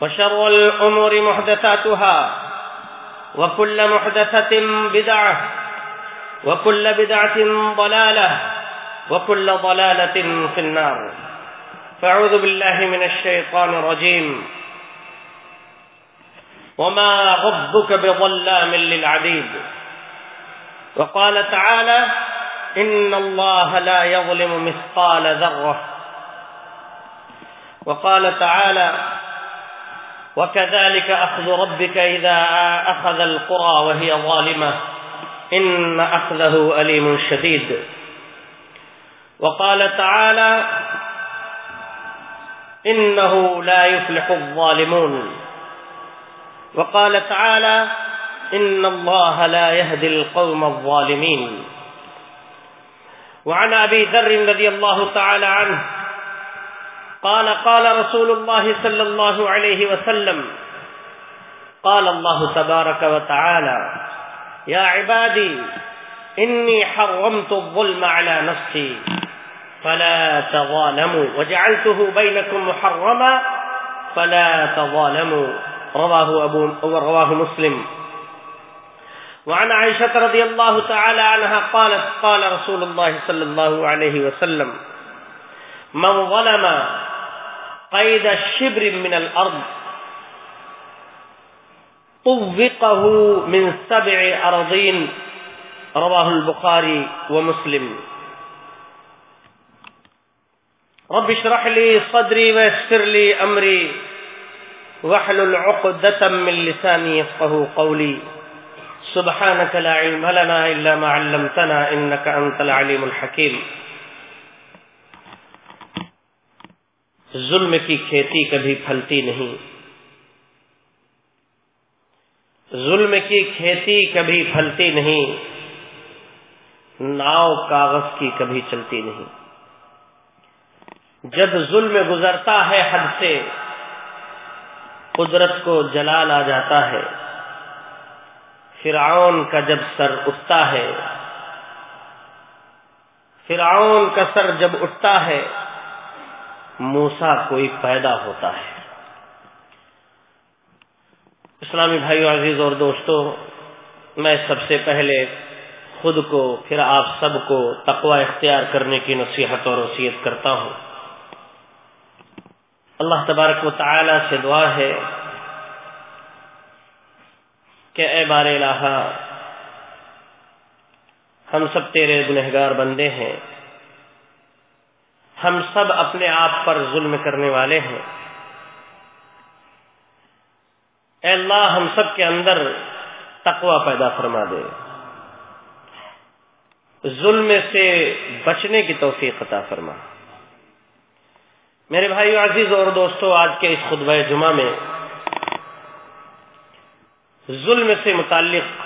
وشر الأمور محدثاتها وكل محدثة بدعة وكل بدعة ضلالة وكل ضلالة في النار. فاعوذ بالله من الشيطان الرجيم. وما ربك بظلام للعبيد. وقال تعالى إن الله لا يظلم مثقال ذرة. وقال تعالى وكذلك أخذ ربك إذا أخذ القرى وهي ظالمة إن أخذه أليم شديد. وقال تعالى إنه لا يفلح الظالمون. وقال تعالى إن الله لا يهدي القوم الظالمين. وعن أبي ذر رضي الله تعالى عنه قال قال رسول الله صلى الله عليه وسلم، قال الله تبارك وتعالى يا عبادي إني حرمت الظلم على نفسي فلا تظالموا، وجعلته بينكم محرما، فلا تظالموا، رواه أبو رواه مسلم. وعن عائشة رضي الله تعالى عنها قالت، قال رسول الله صلى الله عليه وسلم، من ظلم قيد الشبر من الأرض طوقه من سبع أرضين رواه البخاري ومسلم. رب اشرح لي صدري ويسر لي أمري واحلل عقدة من لساني يفقه قولي. سبحانك لا علم لنا إلا ما علمتنا إنك أنت العليم الحكيم. ظلم کی کھیتی کبھی پھلتی نہیں۔ ظلم کی کھیتی کبھی پھلتی نہیں۔ ناؤ کاغذ کی کبھی چلتی نہیں۔ جب ظلم گزرتا ہے حد سے، قدرت کو جلال آ جاتا ہے۔ فرعون کا جب سر اٹھتا ہے، فرعون کا سر جب اٹھتا ہے موسا کوئی پیدا ہوتا ہے۔ اسلامی بھائیو، عزیز اور دوستو، میں سب سے پہلے خود کو، پھر آپ سب کو تقوی اختیار کرنے کی نصیحت اور وصیت کرتا ہوں۔ اللہ تبارک و تعالی سے دعا ہے کہ اے بار الہ ہم سب تیرے گنہگار بندے ہیں۔ ہم سب اپنے آپ پر ظلم کرنے والے ہیں۔ اے اللہ، ہم سب کے اندر تقوی پیدا فرما دے۔ ظلم سے بچنے کی توفیق عطا فرما۔ میرے بھائی عزیز اور دوستو، آج کے اس خطبہ جمعہ میں ظلم سے متعلق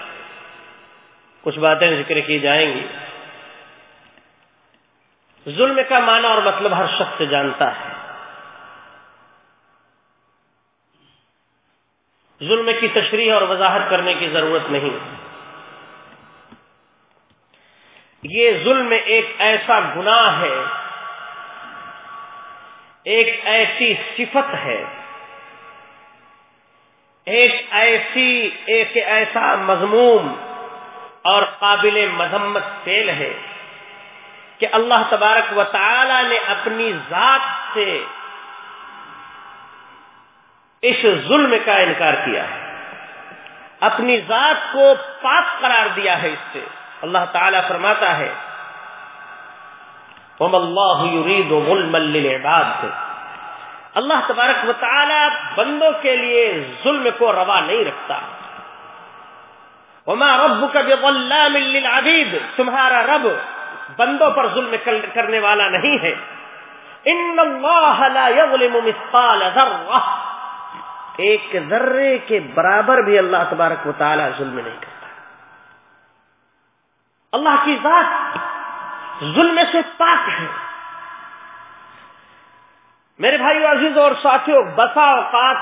کچھ باتیں ذکر کی جائیں گی۔ ظلم کا معنی اور مطلب ہر شخص جانتا ہے۔ ظلم کی تشریح اور وضاحت کرنے کی ضرورت نہیں۔ یہ ظلم ایک ایسا گناہ ہے، ایک ایسی صفت ہے، ایک ایسی، ایک ایسا مضموم اور قابل مذمت فیل ہے۔ کہ اللہ تبارک و تعالی نے اپنی ذات سے اس ظلم کا انکار کیا ہے۔ اپنی ذات کو پاک قرار دیا ہے اس سے۔ اللہ تعالیٰ فرماتا ہے اللہ يريد اللہ تبارک و تعالی بندوں کے لیے ظلم کو روا نہیں رکھتا۔ وما ربك بظلام للعبید تمہارا رب بندوں پر ظلم کرنے والا نہیں ہے۔ ان اللہ لا يظلم مثقال ذرہ ایک ذرے کے برابر بھی اللہ تبارک و تعالی ظلم نہیں کرتا۔ اللہ کی ذات ظلم سے پاک ہے۔ میرے بھائی عزیز اور ساتھیوں بسا اوقات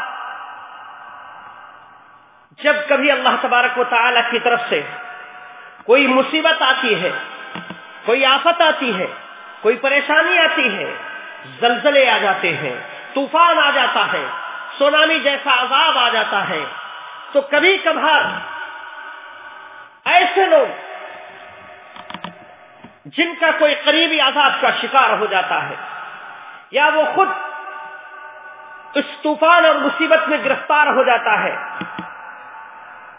جب کبھی اللہ تبارک و تعالی کی طرف سے کوئی مصیبت آتی ہے کوئی آفت آتی ہے، کوئی پریشانی آتی ہے، زلزلے آ جاتے ہیں، طوفان آ جاتا ہے، سونامی جیسا عذاب آ جاتا ہے۔ تو کبھی کبھار ایسے لوگ جن کا کوئی قریبی عذاب کا شکار ہو جاتا ہے، یا وہ خود اس طوفان اور مصیبت میں گرفتار ہو جاتا ہے،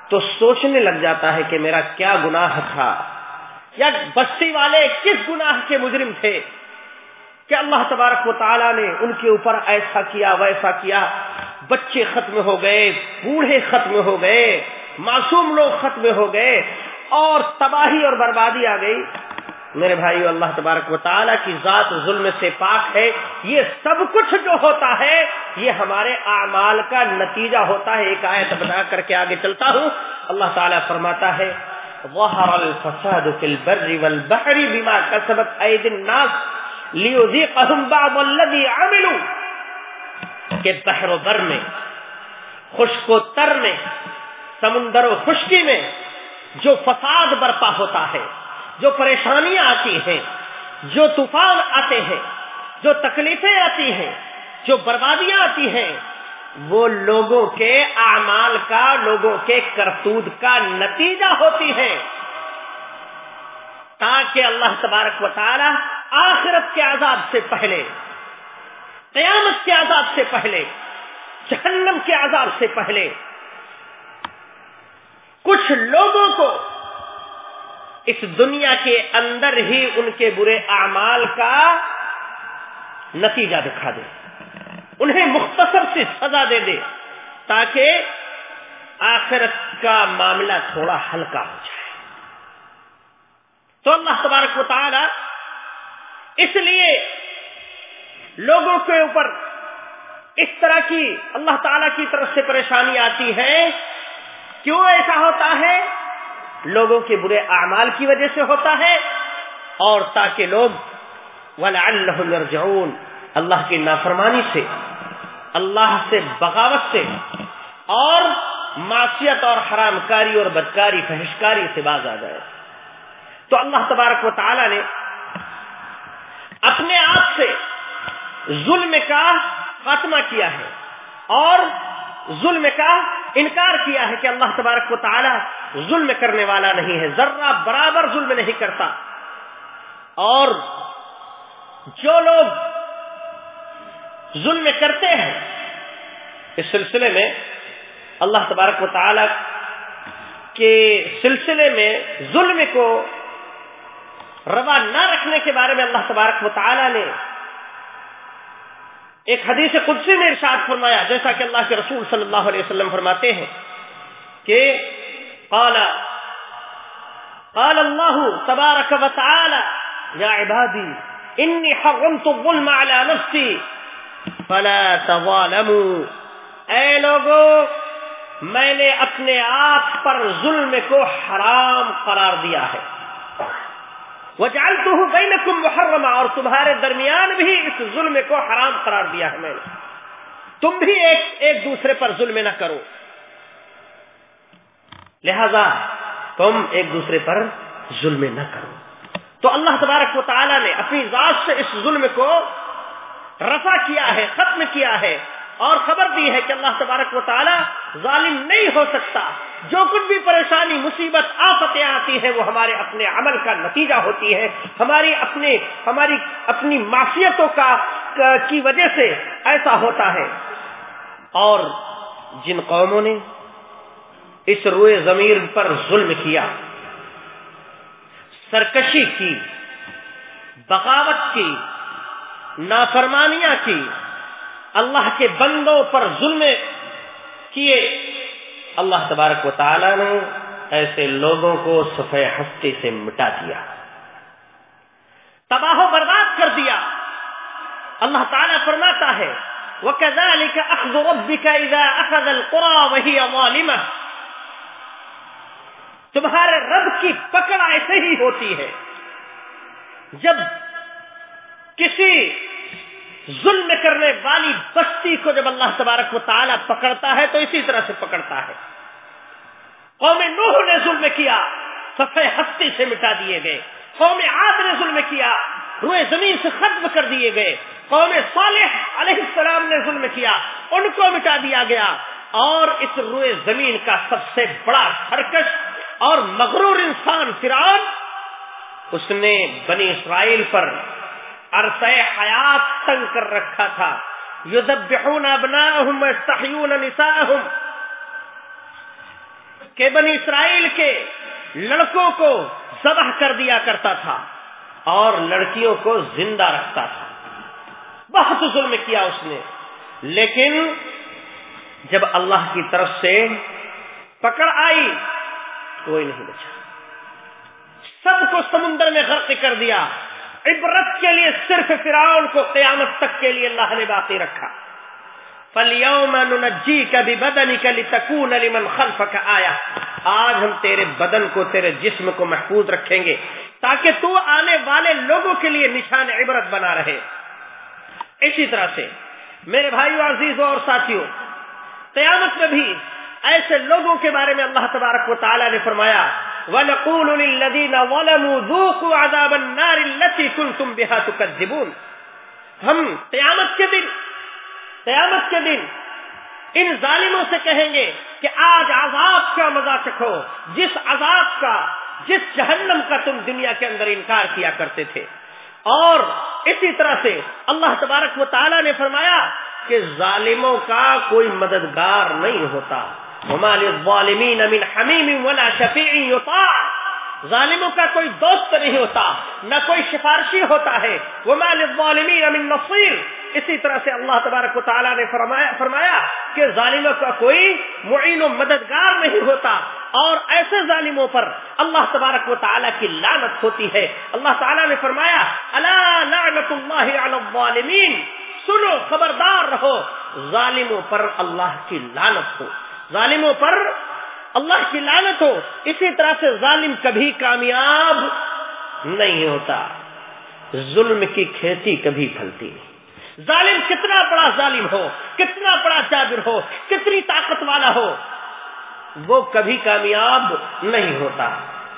تو سوچنے لگ جاتا ہے کہ میرا کیا گناہ تھا۔ یا بستی والے کس گناہ کے مجرم تھے کہ اللہ تبارک و تعالیٰ نے ان کے اوپر ایسا کیا، ویسا کیا؟ بچے ختم ہو گئے، بوڑھے ختم ہو گئے، معصوم لوگ ختم ہو گئے، اور تباہی اور بربادی آ گئی۔ میرے بھائی اللہ تبارک و تعالیٰ کی ذات ظلم سے پاک ہے۔ یہ سب کچھ جو ہوتا ہے، یہ ہمارے اعمال کا نتیجہ ہوتا ہے۔ ایک آیت بتا کر کے آگے چلتا ہوں۔ اللہ تعالیٰ فرماتا ہے ظهر الفساد في البر والبحر بما كسبت ايدي الناس ليذيقهم بعض الذي عملوا. کہ بحر و بر میں، خشک و تر میں، سمندر و خشکی میں جو فساد برپا ہوتا ہے، جو پریشانیاں آتی ہیں جو طوفان آتے ہیں، جو تکلیفیں آتی ہیں، جو بربادیاں آتی ہیں وہ لوگوں کے اعمال کا، لوگوں کے کرتوت کا نتیجہ ہوتی ہے تاکہ اللہ تبارک و تعالی آخرت کے عذاب سے پہلے، قیامت کے عذاب سے پہلے، جہنم کے عذاب سے پہلے کچھ لوگوں کو اس دنیا کے اندر ہی ان کے برے اعمال کا نتیجہ دکھا دے۔ انہیں مختصر سے سزا دے دے تاکہ آخرت کا معاملہ تھوڑا ہلکا ہو جائے۔ تو اللہ تبارک و تعالی اس لیے لوگوں کے اوپر اس طرح کی اللہ تعالی کی طرف سے پریشانی آتی ہے، کیوں ایسا ہوتا ہے؟ لوگوں کے برے اعمال کی وجہ سے ہوتا ہے اور تاکہ لوگ وَلَعَلَّهُمْ اللہ کی نافرمانی سے، اللہ سے بغاوت سے اور معصیت اور حرام کاری اور بدکاری فہشکاری سے باز آ جائے۔ تو اللہ تبارک و تعالی نے اپنے آپ سے ظلم کا خاتمہ کیا ہے اور ظلم کا انکار کیا ہے کہ اللہ تبارک و تعالی ظلم کرنے والا نہیں ہے، ذرہ برابر ظلم نہیں کرتا۔ اور جو لوگ ظلم کرتے ہیں۔ اس سلسلے میں اللہ تبارک و تعالی کے سلسلے میں ظلم کو روا نہ رکھنے کے بارے میں اللہ تبارک و تعالی نے ایک حدیث قدسی میں ارشاد فرمایا، جیسا کہ اللہ کے رسول صلی اللہ علیہ وسلم فرماتے ہیں کہ قال قال اللہ تبارک و تعالی، یا عبادی، انی حرمت الظلم على نفسی فلا تظالموا. اے لوگو، میں نے اپنے آپ پر ظلم کو حرام قرار دیا ہے۔ وجعلته بينكم محرما اور تمہارے درمیان بھی اس ظلم کو حرام قرار دیا ہے میں نے۔ تم بھی ایک ایک دوسرے پر ظلم نہ کرو۔ لہذا تم ایک دوسرے پر ظلم نہ کرو۔ تو اللہ تبارک و تعالی نے اپنی ذات سے اس ظلم کو رفع کیا ہے، ختم کیا ہے۔ اور خبر دی ہے کہ اللہ تبارک و تعالی ظالم نہیں ہو سکتا۔ جو کچھ بھی پریشانی، مصیبت، آفتیں آتی ہے وہ ہمارے اپنے عمل کا نتیجہ ہوتی ہے۔ ہماری اپنے، ہماری اپنی معافیتوں کا، کی وجہ سے ایسا ہوتا ہے۔ اور جن قوموں نے اس روئے ضمیر پر ظلم کیا، سرکشی کی، بغاوت کی نافرمانیاں کی، اللہ کے بندوں پر ظلم کیے۔ اللہ تبارک و تعالی نے ایسے لوگوں کو سفید ہستی سے مٹا دیا۔ تباہ و برباد کر دیا۔ اللہ تعالیٰ فرماتا ہے، وَكَذَلِكَ أَخْذُ رَبِّكَ إِذَا أَخَذَ الْقُرَى وَهِيَ ظَالِمَةٌ۔ تمہارے رب کی پکڑ ایسے ہی ہوتی ہے۔ جب کسی ظلم کرنے والی بستی کو جب اللہ تبارک و تعالیٰ پکڑتا ہے تو اسی طرح سے پکڑتا ہے۔ قوم نوح نے ظلم کیا سفید ہستی سے مٹا دیے گئے۔ قوم عاد نے ظلم کیا، روئے زمین سے ختم کر دیے گئے۔ قوم صالح علیہ السلام نے ظلم کیا، ان کو مٹا دیا گیا۔ اور اس روئے زمین کا سب سے بڑا سرکش اور مغرور انسان فرعون، اس نے بنی اسرائیل پر عرصہ حیات تنگ کر رکھا تھا۔ یذبحون ابناءهم ويستحيون نساءهم کہ بنی اسرائیل کے لڑکوں کو ذبح کر دیا کرتا تھا اور لڑکیوں کو زندہ رکھتا تھا۔ بہت ظلم کیا اس نے۔ لیکن جب اللہ کی طرف سے پکڑ آئی، کوئی نہیں بچا۔ سب کو سمندر میں غرق کر دیا۔ عبرت کے لیے صرف فرعون کو قیامت تک کے لیے اللہ نے باقی رکھا۔ فَالْيَوْمَ نُنَجِّيكَ بِبَدَنِكَ لِتَكُونَ لِمَنْ خَلْفَكَ آیا آج ہم تیرے بدن کو، تیرے جسم کو محفوظ رکھیں گے تاکہ تو آنے والے لوگوں کے لیے نشان عبرت بنا رہے۔ اسی طرح سے میرے بھائیو عزیزوں اور ساتھیوں قیامت میں بھی ایسے لوگوں کے بارے میں اللہ تبارک و تعالی نے فرمایا وَنَقُولُ لِلَّذِينَ ظَلَمُوا ذُوقُوا عَذَابَ النَّارِ الَّتِي كُنْتُمْ بِهَا تُكَذِّبُونَ. ہم قیامت کے دن، قیامت کے دن ان ظالموں سے کہیں گے کہ آج عذاب کا مزہ چکھو جس عذاب کا، جس جہنم کا تم دنیا کے اندر انکار کیا کرتے تھے۔ اور اسی طرح سے اللہ تبارک و تعالی نے فرمایا کہ ظالموں کا کوئی مددگار نہیں ہوتا۔ وما الظالمین من حمیم ولا شفیع یطاع. ظالموں کا کوئی دوست نہیں ہوتا، نہ کوئی سفارشی ہوتا ہے. وما للظالمین من نصیر. اسی طرح سے اللہ تبارک و تعالیٰ نے فرمایا فرمایا کہ ظالموں کا کوئی معین و مددگار نہیں ہوتا. اور ایسے ظالموں پر اللہ تبارک و تعالیٰ کی لعنت ہوتی ہے. اللہ تعالیٰ نے فرمایا، الا لعنت اللہ علی الظالمین. سنو، خبردار رہو. ظالموں پر اللہ کی لعنت ہو. ظالموں پر اللہ کی لعنت ہو، اسی طرح سے ظالم کبھی کامیاب نہیں ہوتا۔ ظلم کی کھیتی کبھی پھلتی نہیں۔ ظالم کتنا بڑا ظالم ہو، کتنا بڑا جابر ہو، کتنی طاقت والا ہو، وہ کبھی کامیاب نہیں ہوتا۔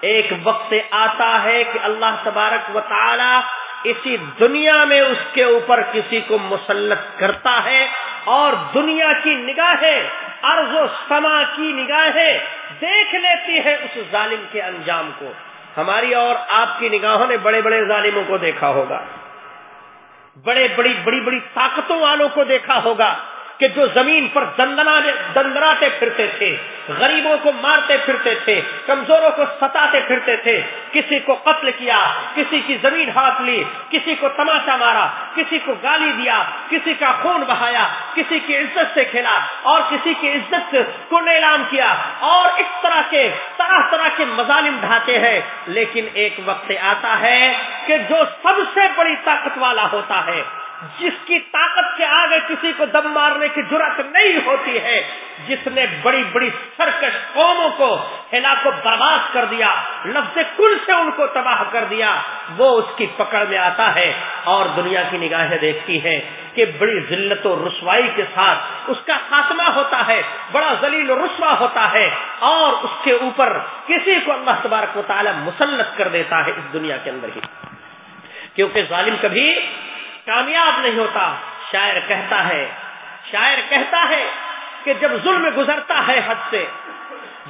ایک وقت آتا ہے کہ اللہ تبارک و تعالی اسی دنیا میں اس کے اوپر کسی کو مسلط کرتا ہے اور دنیا کی نگاہیں ارض و سما کی نگاہیں دیکھ لیتی ہے اس ظالم کے انجام کو۔ ہماری اور آپ کی نگاہوں نے بڑے بڑے ظالموں کو دیکھا ہوگا۔ بڑے بڑی بڑی بڑی طاقتوں والوں کو دیکھا ہوگا۔ کہ جو زمین پر دندراتے پھرتے تھے، غریبوں کو مارتے پھرتے تھے، کمزوروں کو ستاتے پھرتے تھے، کسی کو قتل کیا، کسی کی زمین ہاتھ لی، کسی کو تماشا مارا، کسی کو گالی دیا، کسی کا خون بہایا، کسی کی عزت سے کھیلا، اور کسی کی عزت کو نیلام کیا، اور اس طرح کے، طرح طرح کے مظالم ڈھاتے ہیں۔ لیکن ایک وقت آتا ہے کہ جو سب سے بڑی طاقت والا ہوتا ہے جس کی طاقت کے آگے کسی کو دم مارنے کی ضرورت نہیں ہوتی ہے، جس نے بڑی بڑی سرکش قوموں کو ہلا کو برباد کر دیا، لفظ کل سے ان کو تباہ کر دیا، وہ اس کی پکڑ میں آتا ہے اور دنیا کی نگاہیں دیکھتی ہے کہ بڑی ذلت و رسوائی کے ساتھ اس کا خاتمہ ہوتا ہے، بڑا ذلیل و رسوا ہوتا ہے اور اس کے اوپر کسی کو اللہ تبارک و تعالی مسلط کر دیتا ہے اس دنیا کے اندر ہی۔ کیونکہ ظالم کبھی کامیاب نہیں ہوتا، شاعر کہتا ہے، شاعر کہتا ہے کہ جب ظلم گزرتا ہے حد سے،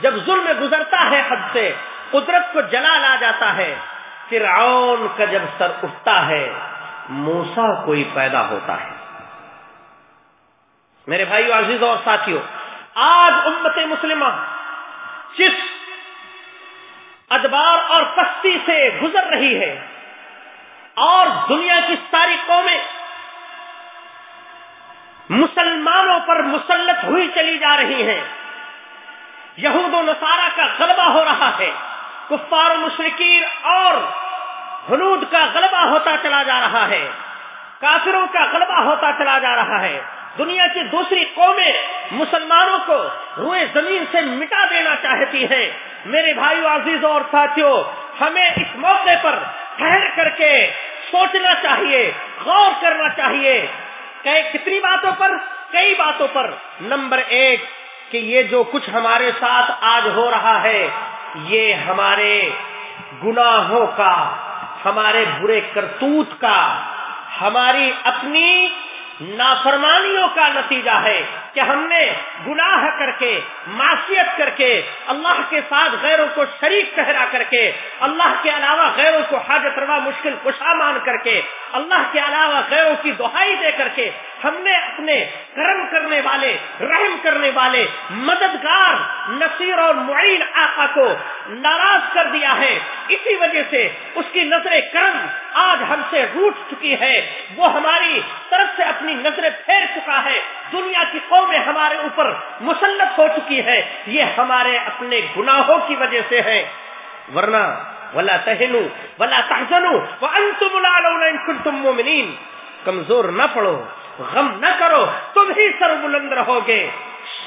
جب ظلم گزرتا ہے حد سے، قدرت کو جلا لا جاتا ہے، فرعون کا جب سر اٹھتا ہے موسا کوئی پیدا ہوتا ہے۔ میرے بھائی عزیزوں اور ساتھیوں، آج امت مسلمہ جس ادبار اور پستی سے گزر رہی ہے اور دنیا کی ساری قومیں مسلمانوں پر مسلط ہوئی چلی جا رہی ہیں۔ یہود و نصارہ کا غلبہ ہو رہا ہے۔ کفار و مشرقین اور حنود کا غلبہ ہوتا چلا جا رہا ہے۔ کافروں کا غلبہ ہوتا چلا جا رہا ہے۔ دنیا کی دوسری قومیں مسلمانوں کو روئے زمین سے مٹا دینا چاہتی ہیں۔ میرے بھائیو عزیزوں اور ساتھیوں ہمیں اس موقع پر ٹھہر کر کے سوچنا چاہیے، غور کرنا چاہیے۔ کہ کتنی باتوں پر؟ کئی باتوں پر۔ نمبر ایک، کہ یہ جو کچھ ہمارے ساتھ آج ہو رہا ہے، یہ ہمارے گناہوں کا، ہمارے برے کرتوت کا، ہماری اپنی نافرمانیوں کا نتیجہ ہے کہ ہم نے گناہ کر کے، معصیت کر کے، اللہ کے ساتھ غیروں کو شریک ٹھہرا کر کے، اللہ کے علاوہ غیروں کو حاجت روا، مشکل کشا مان کر کے اللہ کے علاوہ غیروں کی دہائی دے کر کے ہم نے اپنے کرم کرنے والے، رحم کرنے والے مددگار، نصیر اور معین آقا کو ناراض کر دیا ہے۔ اسی وجہ سے اس کی نظر کرم آج ہم سے روٹ چکی ہے۔ وہ ہماری طرف سے اپنی نظریں پھیر چکا ہے۔ دنیا کی قومیں ہمارے اوپر مسلط ہو چکی ہے۔ یہ ہمارے اپنے گناہوں کی وجہ سے ہے۔ ورنہ ولا تہنو ولا تحزنو وانتم الاعلون ان کنتم مؤمنین کمزور نہ پڑو، غم نہ کرو، تم ہی سر بلند رہو گے۔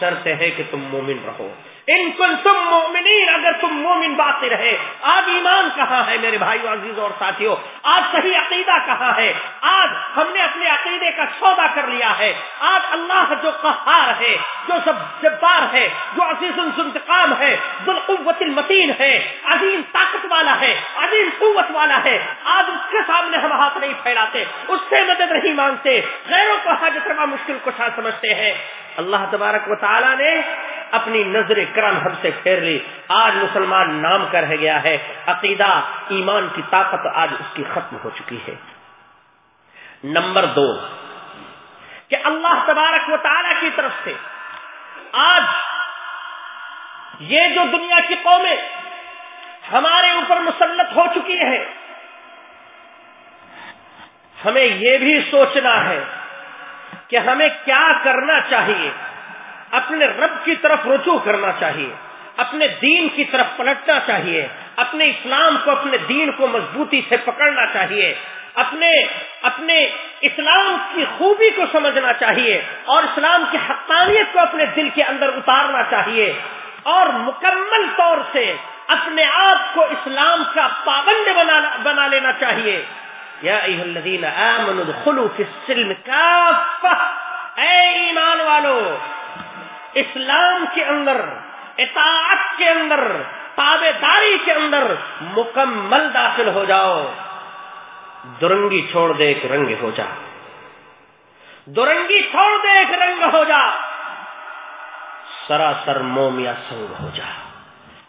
شرط ہے کہ تم مومن رہو۔ ان کن تم مومنین اگر تم مومن باقی رہے، آج ایمان کہاں ہے میرے بھائی عزیز اور ساتھیوں؟ آج صحیح عقیدہ کہاں ہے؟ آج ہم نے اپنے عقیدے کا سودا کر لیا ہے۔ آج اللہ جو قہار ہے، جو سب جبار ہے، جو عزیز انتقام ہے بالقوت المتین ہے، عظیم طاقت والا ہے، عظیم قوت والا ہے۔ آج اس کے سامنے ہم ہاتھ نہیں پھیلاتے، اس سے مدد نہیں مانگتے۔ غیروں کو حاجت روا مشکل کو سمجھتے ہیں۔ اللہ تبارک و تعالی نے اپنی نظر کرم ہم سے پھیر لی۔ آج مسلمان نام کر رہ گیا ہے۔ عقیدہ، ایمان کی طاقت آج اس کی ختم ہو چکی ہے۔ نمبر دو، کہ اللہ تبارک و تعالی کی طرف سے آج یہ جو دنیا کی قومیں ہمارے اوپر مسلط ہو چکی ہے ہمیں یہ بھی سوچنا ہے کہ ہمیں کیا کرنا چاہیے۔ اپنے رب کی طرف رجوع کرنا چاہیے، اپنے دین کی طرف پلٹنا چاہیے، اپنے اسلام کو، اپنے دین کو مضبوطی سے پکڑنا چاہیے، اپنے اپنے اسلام کی خوبی کو سمجھنا چاہیے اور اسلام کی حقانیت کو اپنے دل کے اندر اتارنا چاہیے اور مکمل طور سے اپنے آپ کو اسلام کا پابند بنا لینا چاہیے۔ یا الذین آمنوا فی السلم کافہ۔ اے ایمان والو اسلام کے اندر، اطاعت کے اندر تابے داری کے اندر مکمل داخل ہو جاؤ۔ درنگی چھوڑ دے ایک رنگ ہو جا۔ درنگی چھوڑ دے ایک رنگ ہو جا۔ سراسر موم یا سنگ ہو جا۔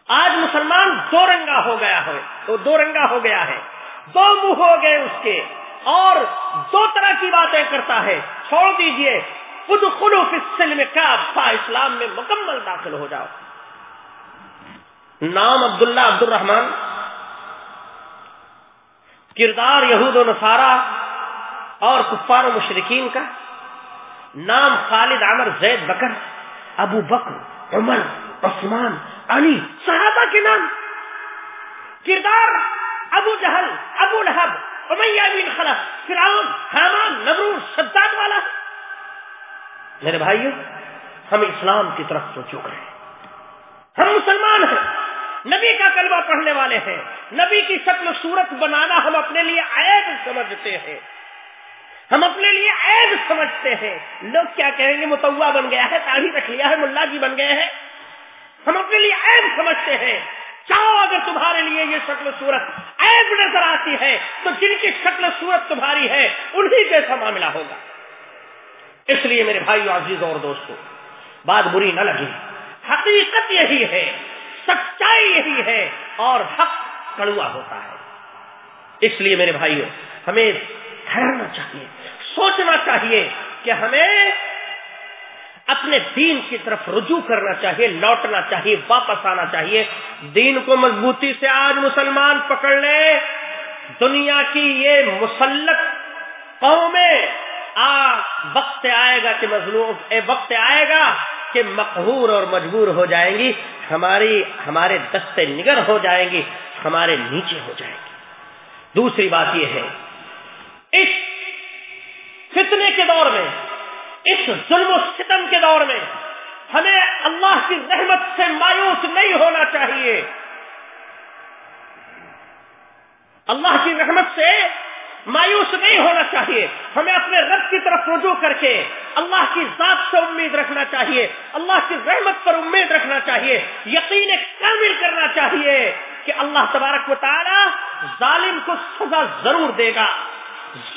آج مسلمان دو رنگا ہو گیا ہے دو رنگا ہو گیا ہے۔ دو منہ ہو گئے اس کے اور دو طرح کی باتیں کرتا ہے۔ چھوڑ دیجیے۔ خود خلو فصل میں کیا اسلام میں مکمل داخل ہو جاؤ۔ نام عبداللہ عبد الرحمان کردار یہود و نصارہ اور کفار و مشرقین کا، نام خالد، عمر، زید، بکر، ابو بکر، عمر، عثمان، علی، صحابہ کے نام۔ کردار ابو جہل، ابو لہب، امیہ بن خلف، فرعون، حامان نبرور میرے بھائیو، ہم اسلام کی طرف رجوع کریں ہم مسلمان ہیں۔ نبی کا کلمہ پڑھنے والے ہیں۔ نبی کی شکل و صورت بنانا ہم اپنے لیے عیب سمجھتے ہیں۔ ہم اپنے لیے عیب سمجھتے ہیں۔ لوگ کیا کہیں گے متوا بن گیا ہے تاڑھی رکھ لیا ہے، ملا جی بن گئے ہیں۔ ہم اپنے لیے عیب سمجھتے ہیں۔ چاہو اگر تمہارے لیے یہ شکل و صورت عیب نظر آتی ہے، تو جن کی شکل و صورت تمہاری ہے، انہی جیسا معاملہ ہوگا۔ اس لیے میرے بھائی عزیز اور دوستو، بات بری نہ لگی۔ حقیقت یہی ہے، سچائی یہی ہے، اور حق کڑوا ہوتا ہے۔ اس لیے میرے بھائیوں ہمیں ٹھہرنا چاہیے، سوچنا چاہیے کہ ہمیں اپنے دین کی طرف رجوع کرنا چاہیے، لوٹنا چاہیے، واپس آنا چاہیے۔ دین کو مضبوطی سے آج مسلمان پکڑ لے دنیا کی یہ مسلط قومیں آ وقت آئے گا کہ مظلوم اے، وقت آئے گا کہ مقہور اور مجبور ہو جائیں گی، ہماری ہمارے دستے نگر ہو جائیں گی، ہمارے نیچے ہو جائیں گی۔ دوسری بات یہ ہے، اس فتنے کے دور میں، اس ظلم و ستم کے دور میں، ہمیں اللہ کی رحمت سے مایوس نہیں ہونا چاہیے۔ اللہ کی رحمت سے مایوس نہیں ہونا چاہیے۔ ہمیں اپنے رب کی طرف رجوع کر کے اللہ کی ذات سے امید رکھنا چاہیے۔ اللہ کی رحمت پر امید رکھنا چاہیے۔ یقین کامل کرنا چاہیے کہ اللہ تبارک و تعالی ظالم کو سزا ضرور دے گا۔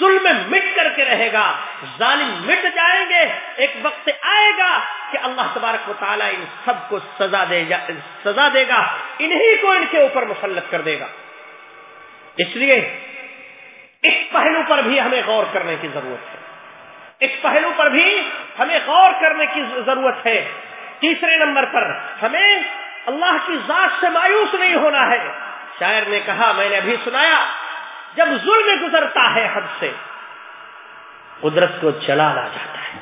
ظلم مٹ کر کے رہے گا۔ ظالم مٹ جائیں گے۔ ایک وقت آئے گا کہ اللہ تبارک و تعالیٰ ان سب کو سزا دے گا سزا دے گا۔ انہی کو ان کے اوپر مسلط کر دے گا۔ اس لیے اس پہلو پر بھی ہمیں غور کرنے کی ضرورت ہے۔ اس پہلو پر بھی ہمیں غور کرنے کی ضرورت ہے۔ تیسرے نمبر پر ہمیں اللہ کی ذات سے مایوس نہیں ہونا ہے۔ شاعر نے کہا، میں نے ابھی سنایا، جب ظلم گزرتا ہے حد سے، قدرت کو چلا لا جاتا ہے۔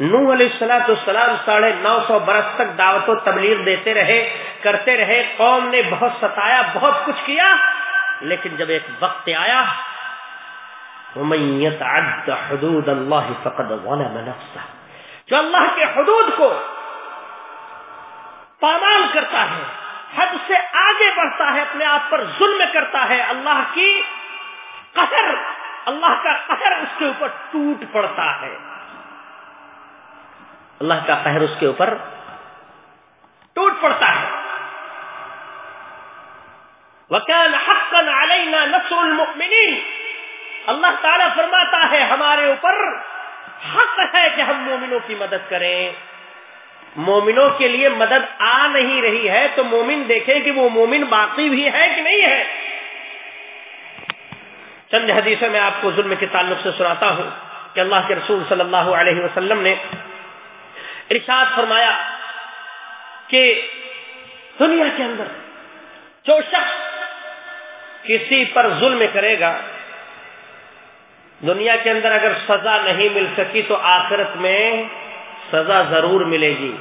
نو علیہ السلاۃ السلام ساڑھے نو سو برس تک دعوت و تبلیغ دیتے رہے، کرتے رہے۔ قوم نے بہت ستایا، بہت کچھ کیا، لیکن جب ایک وقت آیا حدود اللہ فقد ظلم نفسه۔ جو اللہ کے حدود کو پامال کرتا ہے، حد سے آگے بڑھتا ہے، اپنے آپ پر ظلم کرتا ہے، اللہ کی قہر، اللہ کا قہر اس کے اوپر ٹوٹ پڑتا ہے۔ اللہ کا قہر اس کے اوپر ٹوٹ پڑتا ہے۔ وکان حقا علینا نصر المؤمنین اللہ تعالیٰ فرماتا ہے ہمارے اوپر حق ہے کہ ہم مومنوں کی مدد کریں۔ مومنوں کے لیے مدد آ نہیں رہی ہے تو مومن دیکھیں کہ وہ مومن باقی بھی ہے کہ نہیں ہے۔ چند حدیثیں میں آپ کو ظلم کے تعلق سے سناتا ہوں کہ اللہ کے رسول صلی اللہ علیہ وسلم نے ارشاد فرمایا کہ دنیا کے اندر جو شخص کسی پر ظلم کرے گا دنیا کے اندر اگر سزا نہیں مل سکی تو آخرت میں سزا ضرور ملے گی۔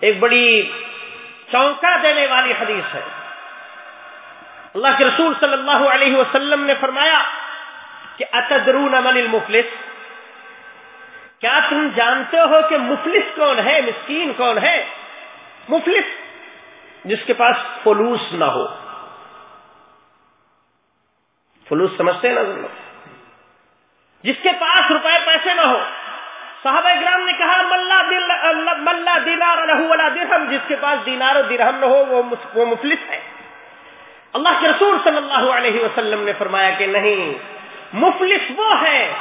ایک بڑی چونکا دینے والی حدیث ہے۔ اللہ کے رسول صلی اللہ علیہ وسلم نے فرمایا کہ اتدرون من المفلس؟ کیا تم جانتے ہو کہ مفلس کون ہے؟ مسکین کون ہے؟ مفلس، جس کے پاس فلوس نہ ہو۔ فلوس سمجھتے ہیں نا؟ جس کے پاس روپے پیسے نہ ہو۔ صحابہ اکرام نے کہا ملا ملا دینار ولا درہم۔ جس کے پاس دینار و درہم نہ ہو، وہ مفلس ہے۔ اللہ کے رسول صلی اللہ علیہ وسلم نے فرمایا کہ نہیں، مفلس وہ ہے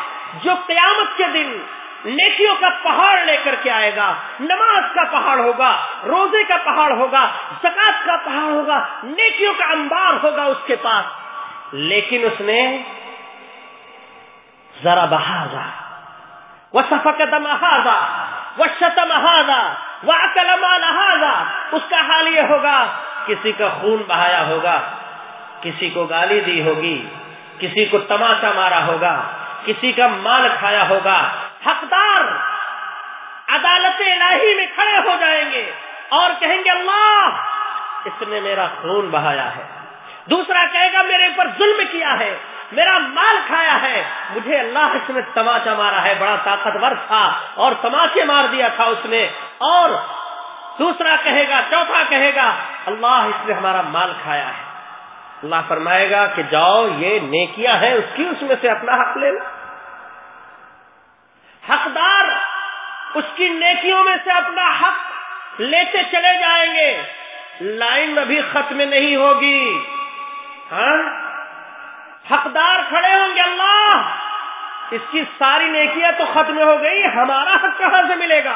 جو قیامت کے دن نیکیوں کا پہاڑ لے کر کے آئے گا، نماز کا پہاڑ ہوگا، روزے کا پہاڑ ہوگا زکات کا پہاڑ ہوگا، نیکیوں کا انبار ہوگا اس کے پاس۔ لیکن اس نے ذرا بہادا وہ سفق دمہادا وہ شتمہادا وہ اکلمانہادا اس کا حال یہ ہوگا، کسی کا خون بہایا ہوگا، کسی کو گالی دی ہوگی، کسی کو تماشا مارا ہوگا، کسی کا مال کھایا ہوگا، حقدار عدالت الہی میں کھڑے ہو جائیں گے اور کہیں گے اللہ، اس نے میرا خون بہایا ہے۔ دوسرا کہے گا، میرے اوپر ظلم کیا ہے، میرا مال کھایا ہے، مجھے اللہ اس نے تماچا مارا ہے، بڑا طاقتور تھا اور تماچے مار دیا تھا اس نے۔ اور دوسرا کہے گا، چوتھا کہے گا، اللہ اس نے ہمارا مال کھایا ہے۔ اللہ فرمائے گا کہ جاؤ، یہ نیکیاں ہیں، اس کی اس میں سے اپنا حق لے لو۔ حقدار اس کی نیکیوں میں سے اپنا حق لیتے چلے جائیں گے۔ لائن ابھی ختم نہیں ہوگی۔ ہاں؟ حقدار کھڑے ہوں گے اللہ۔ اس کی ساری نیکیاں تو ختم ہو گئی، ہمارا حق کہاں سے ملے گا؟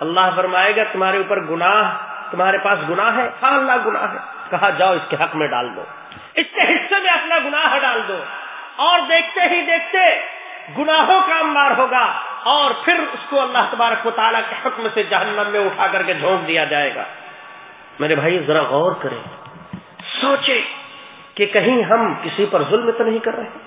اللہ فرمائے گا، تمہارے اوپر گناہ، تمہارے پاس گناہ ہے۔ ہاں اللہ گناہ ہے۔ کہا، جاؤ اس کے حق میں ڈال دو۔ اس کے حصے میں اپنا گناہ ڈال دو۔ اور دیکھتے ہی دیکھتے گناہوں کا انبار ہوگا۔ اور پھر اس کو اللہ تبارک و تعالیٰ کے حکم سے جہنم میں اٹھا کر کے جھونک دیا جائے گا۔ میرے بھائی، ذرا غور کریں۔ سوچے کہ کہیں ہم کسی پر ظلم تو نہیں کر رہے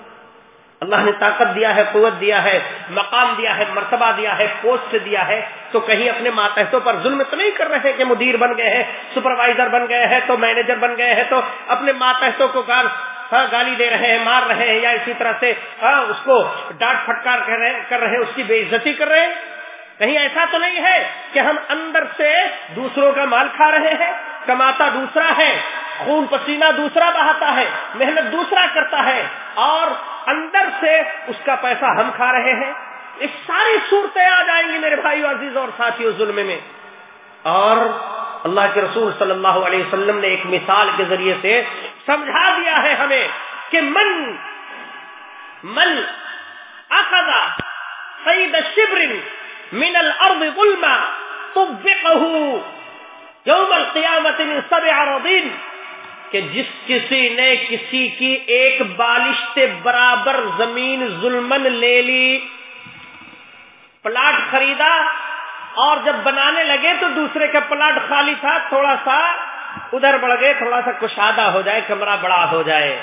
اللہ نے طاقت دیا ہے، قوت دیا ہے، مقام دیا ہے، مرتبہ دیا ہے، پوسٹ دیا ہے۔ تو کہیں اپنے ماتحتوں پر ظلم تو نہیں کر رہے کہ مدیر بن گئے ہیں، سپروائزر بن گئے ہیں، تو مینیجر بن گئے ہیں، تو اپنے ماتحتوں کو گال ہاں گالی دے رہے ہیں، مار رہے ہیں یا اسی طرح سے ہاں اس کو ڈانٹ پھٹکار کر رہے ہیں اس کی بے عزتی کر رہے ہیں۔ کہیں ایسا تو نہیں ہے کہ ہم اندر سے دوسروں کا مال کھا رہے ہیں۔ کماتا دوسرا ہے، خون پسینہ دوسرا بہاتا ہے، محنت دوسرا کرتا ہے، اور اندر سے اس کا پیسہ ہم کھا رہے ہیں۔ یہ ساری صورتیں آ جائیں گی میرے بھائی عزیز اور ساتھی ظلم میں۔ اور اللہ کے رسول صلی اللہ علیہ وسلم نے ایک مثال کے ذریعے سے سمجھا دیا ہے ہمیں کہ من من اخذ سید شبر من الارض ظلما طبقه یوم القیامت من سبع رضین کہ جس کسی نے کسی کی ایک بالشت برابر زمین ظلمن لے لی، پلاٹ خریدا، اور جب بنانے لگے تو دوسرے کا پلاٹ خالی تھا، تھوڑا سا ادھر بڑھ گئے، تھوڑا سا کشادہ ہو جائے، کمرہ بڑا ہو جائے۔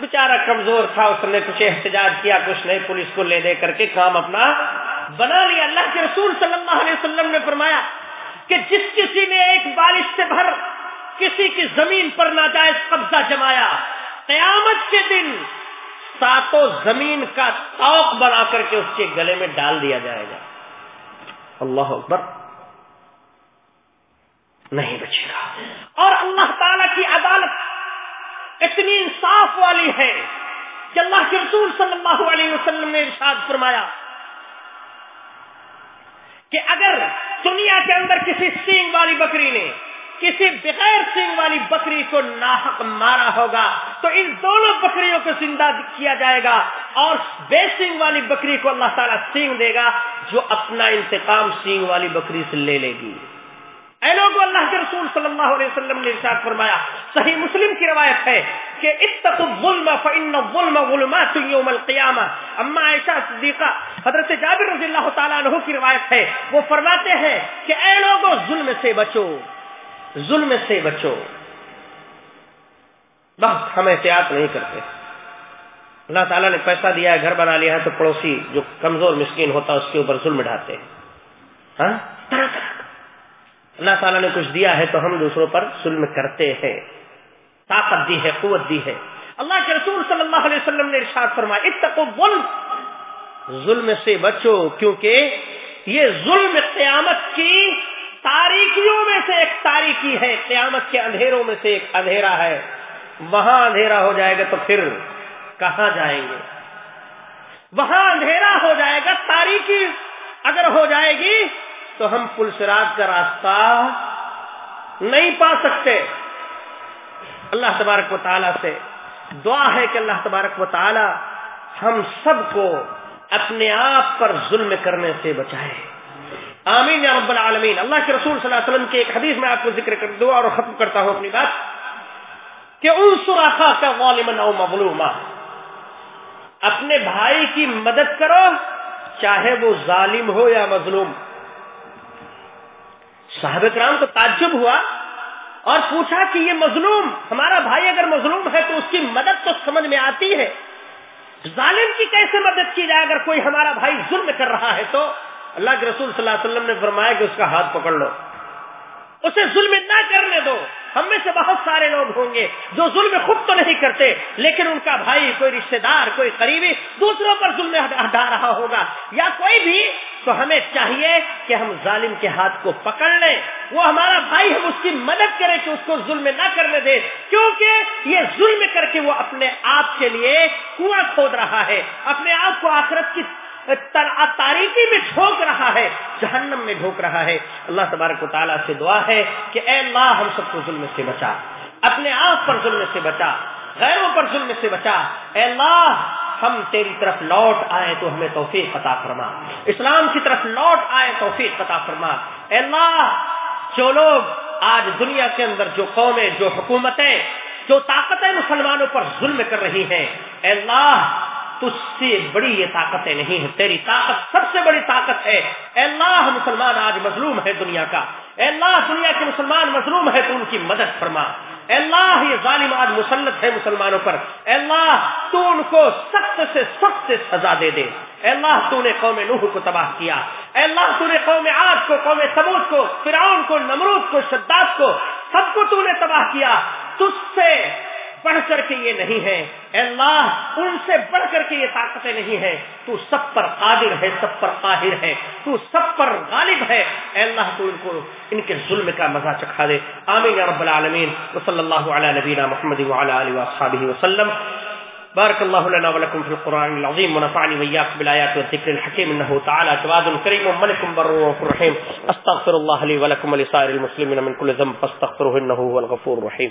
بےچارا کمزور تھا، اس نے کچھ احتجاج کیا، کچھ نہیں، پولیس کو لے دے کر کے کام اپنا بنا لیا۔ اللہ کے رسول صلی اللہ علیہ وسلم نے فرمایا کہ جس کسی نے ایک بارش سے بھر کسی کی زمین پر ناجائز قبضہ جمایا، قیامت کے دن ساتوں زمین کا توق بنا کر کے اس کے گلے میں ڈال دیا جائے گا۔ اللہ اکبر۔ نہیں بچے گا۔ اور اللہ تعالی کی عدالت اتنی انصاف والی ہے کہ اللہ کے رسول صلی اللہ علیہ وسلم نے ارشاد فرمایا کہ اگر دنیا کے اندر کسی سینگ والی بکری نے کسی بغیر سینگ والی بکری کو ناحق مارا ہوگا، تو ان دونوں بکریوں کو زندہ کیا جائے گا اور بے سینگ والی بکری کو اللہ تعالیٰ سینگ دے گا جو اپنا انتقام سینگ والی بکری سے لے لے گی۔ اے لوگوں اللہ کے رسول صلی اللہ علیہ وسلم نے ارشاد فرمایا، صحیح مسلم کی روایت ہے کہ اتقوا الظلم فان الظلم ظلمات یوم القیامہ اما عائشہ صدیقہ حضرت جابر رضی اللہ تعالیٰ عنہ کی روایت ہے، وہ فرماتے ہیں کہ اے لوگوں ظلم سے بچو، ظلم سے بچو۔ بس ہم احتیاط نہیں کرتے۔ اللہ تعالیٰ نے پیسہ دیا ہے گھر بنا لیا ہے تو پڑوسی جو کمزور مسکین ہوتا ہے اس کے اوپر ظلم ڈھاتے ہیں۔ ہاں؟ اللہ تعالیٰ نے کچھ دیا ہے تو ہم دوسروں پر ظلم کرتے ہیں۔ طاقت دی ہے، قوت دی ہے۔ اللہ کے رسول صلی اللہ علیہ وسلم نے ارشاد فرمایا، اتقوا الظلم۔ ظلم سے بچو، کیونکہ یہ ظلم قیامت کی تاریکیوں میں سے ایک تاریکی ہے۔ قیامت کے اندھیروں میں سے ایک اندھیرا ہے۔ وہاں اندھیرا ہو جائے گا تو پھر کہاں جائیں گے؟ وہاں اندھیرا ہو جائے گا، تاریکی اگر ہو جائے گی تو ہم پل سراج کا راستہ نہیں پا سکتے۔ اللہ تبارک و تعالیٰ سے دعا ہے کہ اللہ تبارک و تعالیٰ ہم سب کو اپنے آپ پر ظلم کرنے سے بچائے۔ آمین یا رب العالمین۔ اللہ کے رسول صلی اللہ علیہ وسلم کے ایک حدیث میں آپ کو ذکر کر دوں اور ختم کرتا ہوں اپنی بات۔ کہ ان سراخا کا غالمن او مظلوما۔ اپنے بھائی کی مدد کرو، چاہے وہ ظالم ہو یا مظلوم۔ صاحب کرام کو تعجب ہوا اور پوچھا کہ یہ مظلوم، ہمارا بھائی اگر مظلوم ہے تو اس کی مدد تو سمجھ میں آتی ہے۔ ظالم کی کیسے مدد کی جائے اگر کوئی ہمارا بھائی ظلم کر رہا ہے تو؟ اللہ کے رسول صلی اللہ علیہ وسلم نے فرمایا کہ اس کا ہاتھ پکڑ لو۔ اسے ظلم نہ کرنے دو۔ ہم میں سے بہت سارے لوگ ہوں گے جو ظلم خود تو نہیں کرتے، لیکن ان کا بھائی، کوئی رشتہ دار، کوئی قریبی دوسروں پر ظلم ہٹا رہا ہوگا۔ یا کوئی بھی، تو ہمیں چاہیے کہ ہم ظالم کے ہاتھ کو پکڑ لیں۔ وہ ہمارا بھائی ہم اس کی مدد کریں کہ اس کو ظلم نہ کرنے دے، کیونکہ یہ ظلم کر کے وہ اپنے آپ کے لیے کنواں کھود رہا ہے۔ اپنے آپ کو آخرت کی تاریخی میں ٹھوک رہا ہے، جہنم میں ڈھوک رہا ہے۔ اللہ تبارک و تعالیٰ سے دعا ہے کہ اے اللہ، ہم سب کو ظلم سے بچا۔ اپنے آپ پر ظلم سے بچا۔ غیروں پر ظلم سے بچا۔ اے اللہ، ہم تیری طرف لوٹ آئے تو ہمیں توفیق عطا فرما۔ اسلام کی طرف لوٹ آئے، توفیق عطا فرما۔ اے اللہ، جو لوگ آج دنیا کے اندر جو قومیں، جو حکومتیں، جو طاقتیں مسلمانوں پر ظلم کر رہی ہیں، اے اللہ تجھ سے بڑی یہ طاقتیں نہیں ہیں، تیری طاقت سب سے بڑی طاقت ہے۔ اے اللہ، مسلمان آج مظلوم ہے دنیا کا۔ اے اللہ، دنیا کے مسلمان مظلوم ہے تو ان کی مدد فرما۔ اے اللہ، یہ ظالم آج مسلط ہے مسلمانوں پر۔ اے اللہ، تو ان کو سخت سے سخت سزا دے دے۔ اے اللہ، تو نے قوم نوح کو تباہ کیا۔ اے اللہ، تو نے قوم آج کو، قوم سبوت کو، فرعون کو، نمرود کو، شداد کو، سب کو تو نے تباہ کیا۔ تجھ سے بڑھ کر کے یہ نہیں ہے۔ اے اللہ، ان سے بڑھ کر کے یہ طاقتیں نہیں ہیں۔ تو سب پر قادر ہے، سب پر قاہر ہے۔ تو سب پر غالب ہے۔ اے اللہ، تو ان کو، ان کے ظلم کا مزہ چکھا دے۔ آمین یا رب العالمین۔ وصلی اللہ علی نبینا محمد وعلى آلہ وصحابہ وسلم۔ بارك الله لنا ولكم في القرآن العظيم ونفعني وإياكم بالآيات والذكر الحكيم إنه تعالى جواد كريم ملك بر رحيم أستغفر الله لي ولكم ولسائر المسلمين من كل ذنب، فاستغفروه إنه هو الغفور الرحيم